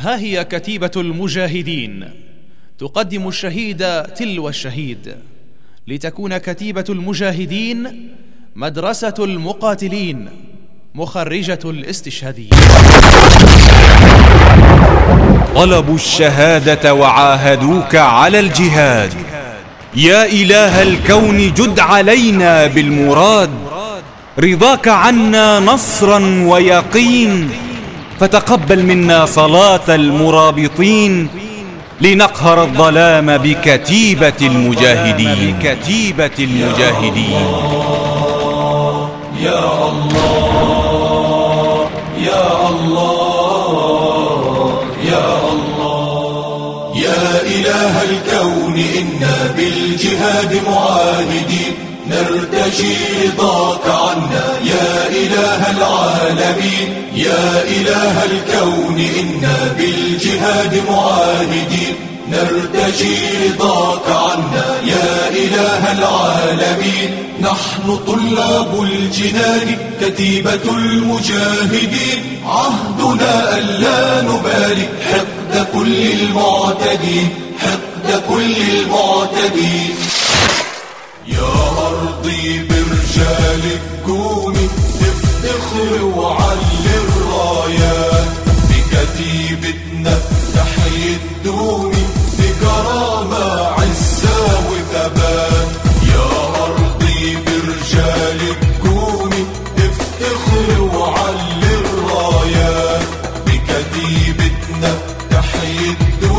ها هي كتيبة المجاهدين. تقدم الشهيد تلو الشهيد. لتكون كتيبة المجاهدين مدرسة المقاتلين مخرجة الاستشهاديين. طلبوا الشهادة وعاهدوك على الجهاد. يا إله الكون جد علينا بالمراد. رضاك عنا نصرا ويقين. فتقبل منا صلاة المرابطين لنقهر الظلام بكتيبة المجاهدين. بكتيبة المجاهدين. يا الله يا الله يا الله. يا إله الكون إنا بالجهاد معاهدين. نرتجي رضاك عنا. يا إله العالمين يا إله الكون إنا بالجهاد معاهدين. نرتجي رضاك عنا. يا إله العالمين نحن طلاب الجنان كتيبة المجاهدين. عهدنا ألا نبالي حقد كل المعتدين. حقد كل المعتدين. يا أرضي برجالك قومي افتخر وعلي الرايات بكتيبتنا تحيي الدومي بكرامة عزة وثبات. يا أرضي برجالك قومي افتخر وعلي الرايات بكتيبتنا تحيي الدومي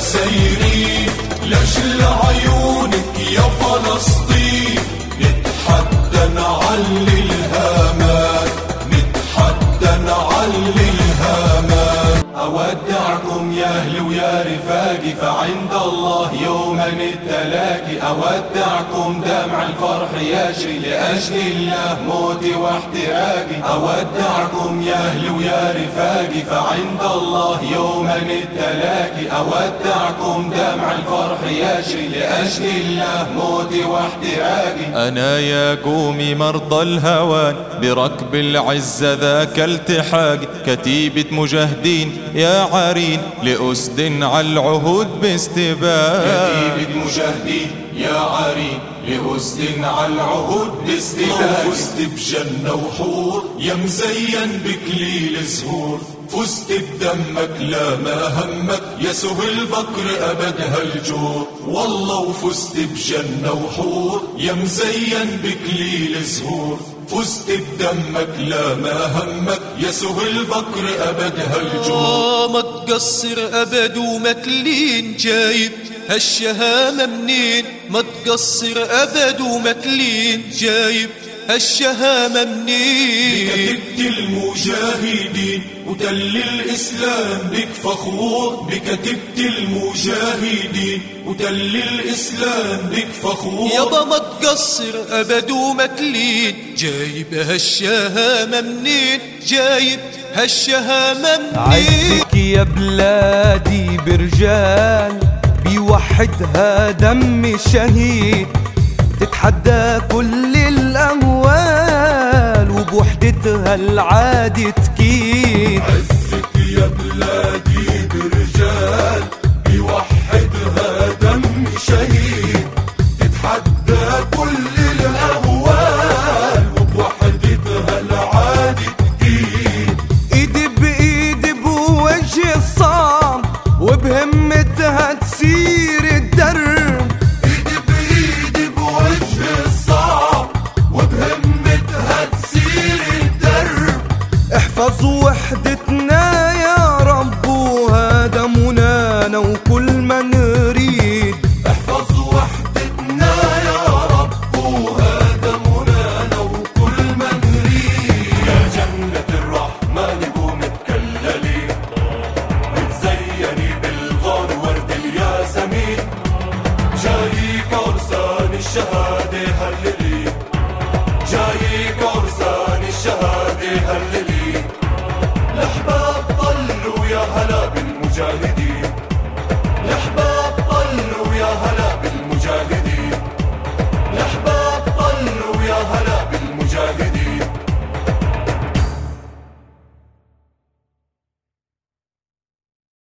سيرين لاجل عيونك يا فلسطين؟ نتحدى نعلي الهامات نتحدى نعلي الهامات. أودعكم يا أهل ويا رفاقي فعند الله يوما التلاقي أودعكم دمع الفرح يجري لأجل الله موتي واحتراقي. أودعكم يا أهل ويا رفاقي. فعند الله يوما التلاقي أودعكم دمع الفرح يجري لأجل الله موتي واحتراقي. أنا يا قومي مرضى الهوان بركب العزة ذاك التحاق. كتيبة مجاهدين يا عرين لأسد على العهود باستباق. كتيبة مجاهدين يا عرين لأسد على العهود باستباق فزت بجنة وحور يا مزين بكليل زهور. فزت بدمك لا ما همك يا سهل بكر أبد هالجور. والله وفزت بجنة وحور يا مزين بكليل زهور. فزت بدمك لا ما همك يا سهل بكر أبد هالجور. آه ما تقصر أبد وما تلين جايب هالشهامة منين؟ ما تقصر أبد وما تلين جايب هالشهامة منين؟ بكتبت المجاهدين وتل الإسلام بك فخور. بكتبت المجاهدين وتل الإسلام بك فخور. يابا ما تقصر أبد وما تلين جايب هالشهامة منين؟ جايب هالشهامة منين؟ عزك يا بلادي برجال. بيوحدها دم الشهيد تتحدى كل الأموال وبوحدتها العادة تكيد. عزك يا بلادي برجال بيوحدها دم شهيد. تتحدى كل الأهوال وبوحدتها العادة تكيد. ايدي بايدي بوجه الصعب وبهمتها تسير. احفظ وحدتنا يا رب وهذا منانا وكل ما نريد. احفظ وحدتنا يا رب وهذا منانا وكل ما نريد. يا جنة الرحمة نجوم تكللي متزيني بالغار ورد الياسمين جايك عرسان الشهادة هللي. جايك عرسان الشهادة هللي.